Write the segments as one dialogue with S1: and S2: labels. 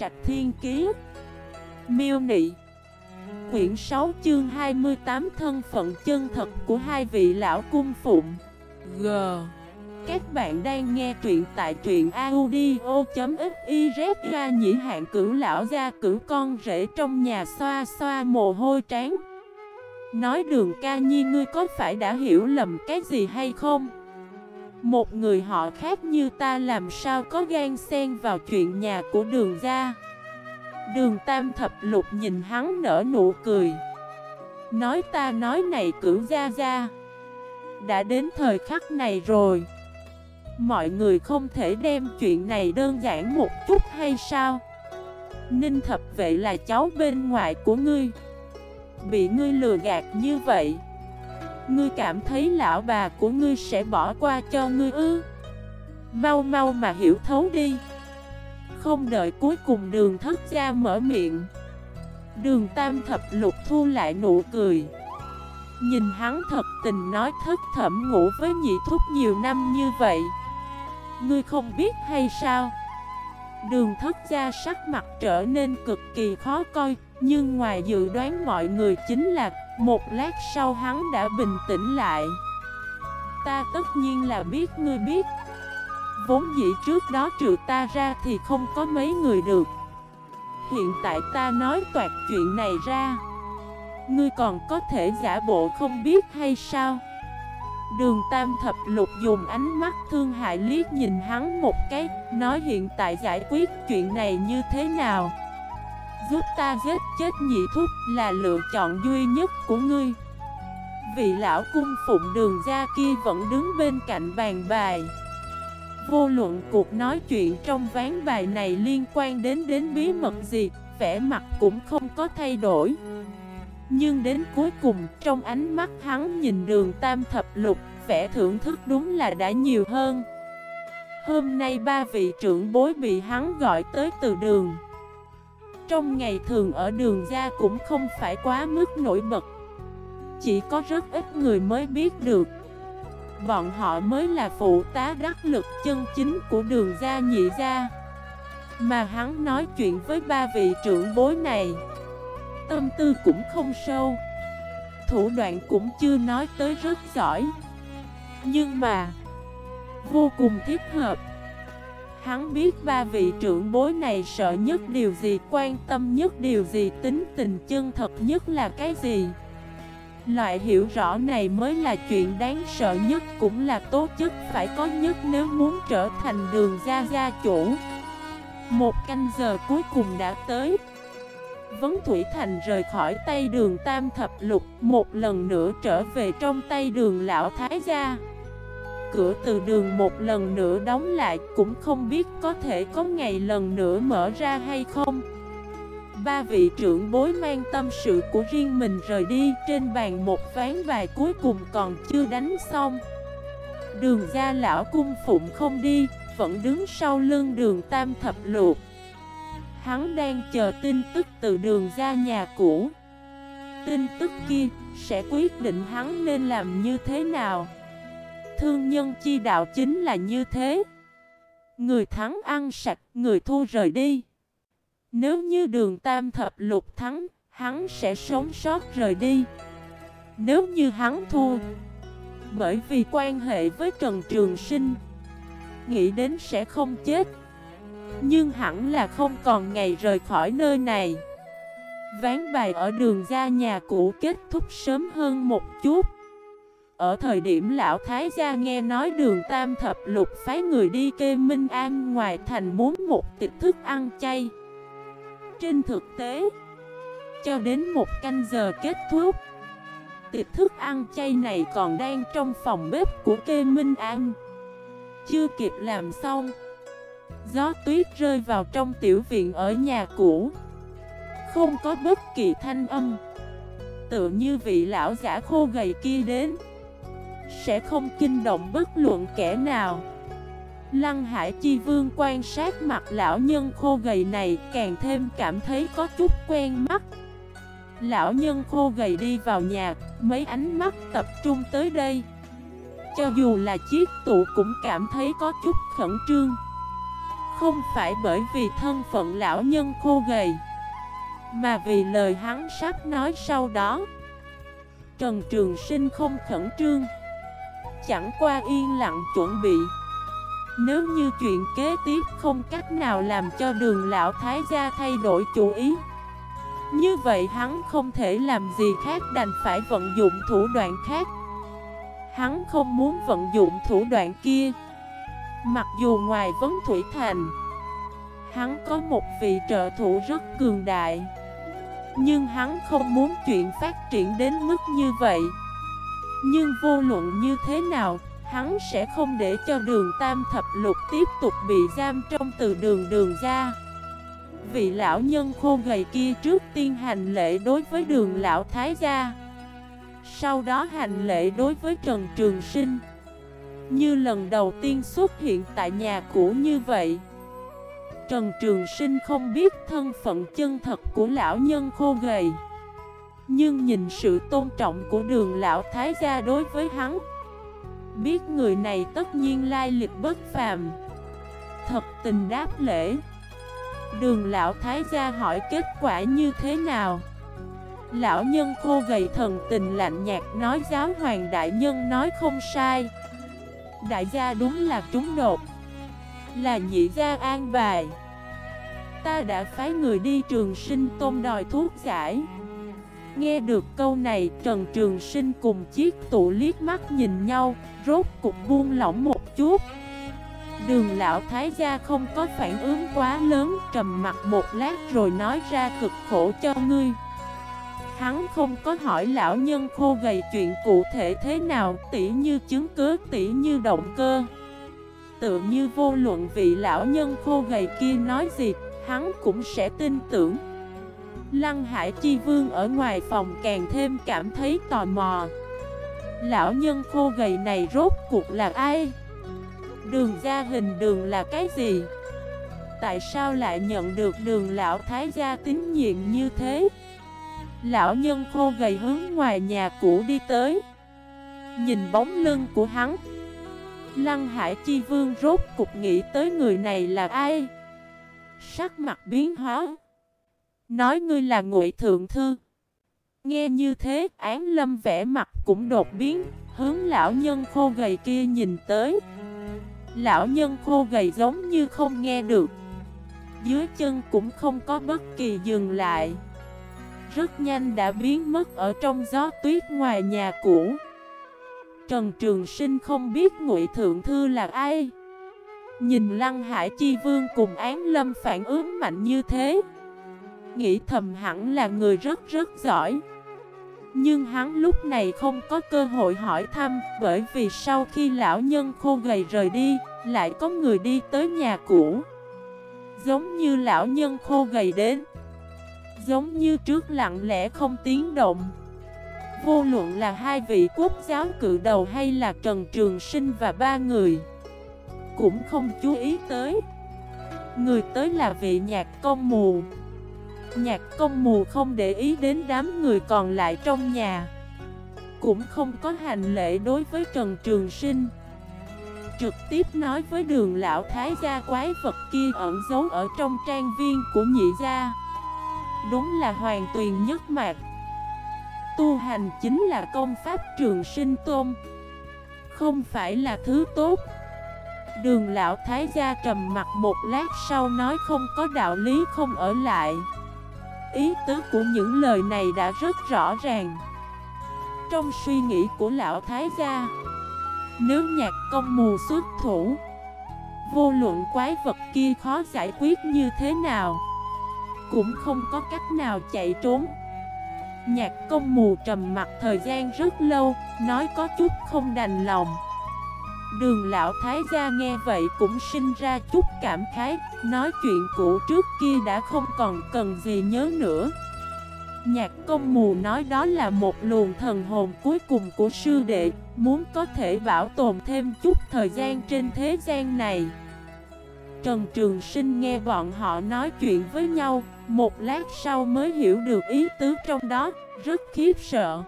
S1: Trạch Thiên Kiế Miêu Nị. Quyển 6 chương 28 Thân phận chân thật của hai vị lão cung phụng. G. Các bạn đang nghe truyện tại truyện audio.xyz ra nhĩ hạn cửu lão gia cửu con rể trong nhà xoa xoa mồ hôi tráng. Nói đường ca nhi ngươi có phải đã hiểu lầm cái gì hay không? Một người họ khác như ta làm sao có gan xen vào chuyện nhà của đường gia? Đường tam thập lục nhìn hắn nở nụ cười. Nói ta nói này cửu gia gia. Đã đến thời khắc này rồi. Mọi người không thể đem chuyện này đơn giản một chút hay sao? Ninh thập vệ là cháu bên ngoài của ngươi. Bị ngươi lừa gạt như vậy Ngươi cảm thấy lão bà của ngươi sẽ bỏ qua cho ngươi ư? Mau mau mà hiểu thấu đi. Không đợi cuối cùng đường thất gia mở miệng. Đường tam thập lục thu lại nụ cười. Nhìn hắn thật tình nói thất thẩm ngủ với nhị thúc nhiều năm như vậy. Ngươi không biết hay sao? Đường thất gia sắc mặt trở nên cực kỳ khó coi nhưng ngoài dự đoán mọi người chính là Một lát sau hắn đã bình tĩnh lại. Ta tất nhiên là biết, ngươi biết. Vốn dĩ trước đó trừ ta ra thì không có mấy người được. Hiện tại ta nói toạt chuyện này ra. Ngươi còn có thể giả bộ không biết hay sao? Đường Tam Thập Lục dùng ánh mắt thương hại liếc nhìn hắn một cái, Nói hiện tại giải quyết chuyện này như thế nào? Giúp ta giết chết nhị thúc là lựa chọn duy nhất của ngươi. Vị lão cung phụng đường ra kia vẫn đứng bên cạnh bàn bài. Vô luận cuộc nói chuyện trong ván bài này liên quan đến đến bí mật gì, Vẻ mặt cũng không có thay đổi. Nhưng đến cuối cùng, trong ánh mắt hắn nhìn đường tam thập lục, Vẻ thưởng thức đúng là đã nhiều hơn. Hôm nay ba vị trưởng bối bị hắn gọi tới từ đường. Trong ngày thường ở đường ra cũng không phải quá mức nổi bật. Chỉ có rất ít người mới biết được. Bọn họ mới là phụ tá đắc lực chân chính của đường gia nhị gia. Mà hắn nói chuyện với ba vị trưởng bối này, Tâm tư cũng không sâu. Thủ đoạn cũng chưa nói tới rất giỏi. Nhưng mà, Vô cùng thiết hợp. Hắn biết ba vị trưởng bối này sợ nhất điều gì, Quan tâm nhất điều gì, Tính tình chân thật nhất là cái gì. Loại hiểu rõ này mới là chuyện đáng sợ nhất, Cũng là tố chất phải có nhất Nếu muốn trở thành đường gia gia chủ. Một canh giờ cuối cùng đã tới. Vấn Thủy Thành rời khỏi tay đường Tam Thập Lục, Một lần nữa trở về trong tay đường Lão Thái Gia. Cửa từ đường một lần nữa đóng lại, Cũng không biết có thể có ngày lần nữa mở ra hay không. Ba vị trưởng bối mang tâm sự của riêng mình rời đi, Trên bàn một ván bài cuối cùng còn chưa đánh xong. Đường gia lão cung phụng không đi, Vẫn đứng sau lưng đường tam thập luộc Hắn đang chờ tin tức từ đường ra nhà cũ. Tin tức kia, sẽ quyết định hắn nên làm như thế nào. Thương nhân chi đạo chính là như thế. Người thắng ăn sạch, người thua rời đi. Nếu như đường tam thập lục thắng, hắn sẽ sống sót rời đi. Nếu như hắn thua Bởi vì quan hệ với Trần Trường Sinh Nghĩ đến sẽ không chết. Nhưng hẳn là không còn ngày rời khỏi nơi này. Ván bài ở đường ra nhà cũ kết thúc sớm hơn một chút. Ở thời điểm lão thái gia nghe nói đường tam thập lục phái người đi kê Minh An ngoài thành muốn một tịch thức ăn chay. Trên thực tế, Cho đến một canh giờ kết thúc, Tịch thức ăn chay này còn đang trong phòng bếp của kê Minh An. Chưa kịp làm xong, Gió tuyết rơi vào trong tiểu viện ở nhà cũ. Không có bất kỳ thanh âm. Tựa như vị lão giả khô gầy kia đến. Sẽ không kinh động bất luận kẻ nào. Lăng Hải Chi Vương quan sát mặt lão nhân khô gầy này càng thêm cảm thấy có chút quen mắt. Lão nhân khô gầy đi vào nhà, mấy ánh mắt tập trung tới đây. Cho dù là chiếc tụ cũng cảm thấy có chút khẩn trương. Không phải bởi vì thân phận lão nhân khô gầy Mà vì lời hắn sắp nói sau đó. Trần Trường Sinh không khẩn trương. Chẳng qua yên lặng chuẩn bị. Nếu như chuyện kế tiếp không cách nào làm cho đường lão thái gia thay đổi chủ ý, Như vậy hắn không thể làm gì khác đành phải vận dụng thủ đoạn khác. Hắn không muốn vận dụng thủ đoạn kia. Mặc dù ngoài vấn thủy thành, Hắn có một vị trợ thủ rất cường đại, Nhưng hắn không muốn chuyện phát triển đến mức như vậy. Nhưng vô luận như thế nào, Hắn sẽ không để cho đường tam thập lục tiếp tục bị giam trong từ đường đường ra. Vị lão nhân khô gầy kia trước tiên hành lễ đối với đường lão thái gia. Sau đó hành lễ đối với Trần Trường Sinh. Như lần đầu tiên xuất hiện tại nhà cũ như vậy. Trần Trường Sinh không biết thân phận chân thật của lão nhân khô gầy. Nhưng nhìn sự tôn trọng của đường lão thái gia đối với hắn, Biết người này tất nhiên lai lịch bất phàm. Thật tình đáp lễ. Đường lão thái gia hỏi kết quả như thế nào? Lão nhân khô gầy thần tình lạnh nhạt nói giáo hoàng đại nhân nói không sai. Đại gia đúng là trúng đột. Là nhị gia an bài. Ta đã phái người đi trường sinh tôn đòi thuốc giải. Nghe được câu này, Trần Trường Sinh cùng chiếc tụ liếc mắt nhìn nhau, Rốt cục buông lỏng một chút. Đường lão thái gia không có phản ứng quá lớn, Trầm mặt một lát rồi nói ra cực khổ cho ngươi. Hắn không có hỏi lão nhân khô gầy chuyện cụ thể thế nào, Tỉ như chứng cứ, tỉ như động cơ. Tự như vô luận vị lão nhân khô gầy kia nói gì, Hắn cũng sẽ tin tưởng. Lăng Hải Chi Vương ở ngoài phòng càng thêm cảm thấy tò mò Lão nhân khô gầy này rốt cuộc là ai? Đường gia hình đường là cái gì? Tại sao lại nhận được đường lão thái gia tín nhiệm như thế? Lão nhân khô gầy hướng ngoài nhà cũ đi tới Nhìn bóng lưng của hắn Lăng Hải Chi Vương rốt cục nghĩ tới người này là ai? Sắc mặt biến hóa Nói ngươi là ngụy thượng thư. Nghe như thế, án lâm vẽ mặt cũng đột biến, Hướng lão nhân khô gầy kia nhìn tới. Lão nhân khô gầy giống như không nghe được. Dưới chân cũng không có bất kỳ dừng lại. Rất nhanh đã biến mất ở trong gió tuyết ngoài nhà cũ. Trần Trường Sinh không biết Ngụy Thượng Thư là ai. Nhìn Lăng Hải Chi Vương cùng Án Lâm phản ứng mạnh như thế Nghĩ thầm hẳn là người rất rất giỏi. Nhưng hắn lúc này không có cơ hội hỏi thăm, Bởi vì sau khi lão nhân khô gầy rời đi, Lại có người đi tới nhà cũ. Giống như lão nhân khô gầy đến. Giống như trước lặng lẽ không tiếng động. Vô luận là hai vị quốc giáo cự đầu hay là Trần Trường Sinh và ba người, cũng không chú ý tới. Người tới là vị nhạc công mù. Nhạc, công mù không để ý đến đám người còn lại trong nhà. Cũng không có hành lễ đối với Trần Trường Sinh. Trực tiếp nói với đường lão thái gia quái vật kia ẩn giấu ở trong trang viên của nhị gia. Đúng là hoàn tuyền nhất mạc. Tu hành chính là công pháp trường sinh tôn. Không phải là thứ tốt. Đường lão thái gia trầm mặt một lát sau nói không có đạo lý không ở lại. Ý tứ của những lời này đã rất rõ ràng. Trong suy nghĩ của lão thái gia, Nếu nhạc công mù xuất thủ, Vô luận quái vật kia khó giải quyết như thế nào, Cũng không có cách nào chạy trốn. Nhạc công mù trầm mặt thời gian rất lâu, Nói có chút không đành lòng. Đường lão thái gia nghe vậy cũng sinh ra chút cảm khái, Nói chuyện cũ trước kia đã không còn cần gì nhớ nữa. Nhạc công mù nói đó là một luồng thần hồn cuối cùng của sư đệ, Muốn có thể bảo tồn thêm chút thời gian trên thế gian này. Trần Trường Sinh nghe bọn họ nói chuyện với nhau, Một lát sau mới hiểu được ý tứ trong đó, Rất khiếp sợ.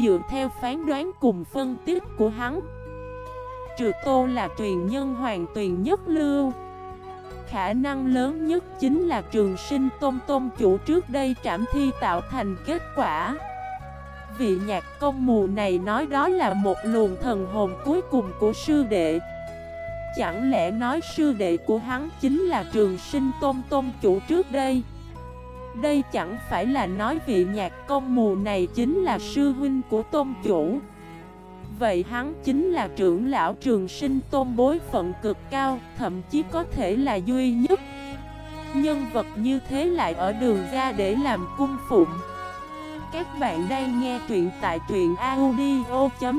S1: Dựa theo phán đoán cùng phân tích của hắn Trừ tô là truyền nhân hoàng tuyền nhất lưu. Khả năng lớn nhất chính là trường sinh tôn tôn chủ trước đây trảm thi tạo thành kết quả. Vị nhạc công mù này nói đó là một luồng thần hồn cuối cùng của sư đệ. Chẳng lẽ nói sư đệ của hắn chính là trường sinh tôn tôn chủ trước đây? Đây chẳng phải là nói vị nhạc công mù này chính là sư huynh của tôn chủ. Vậy hắn chính là trưởng lão trường sinh tôn bối phận cực cao, Thậm chí có thể là duy nhất. Nhân vật như thế lại ở đường ra để làm cung phụng. Các bạn đang nghe truyện tại truyện audio.fif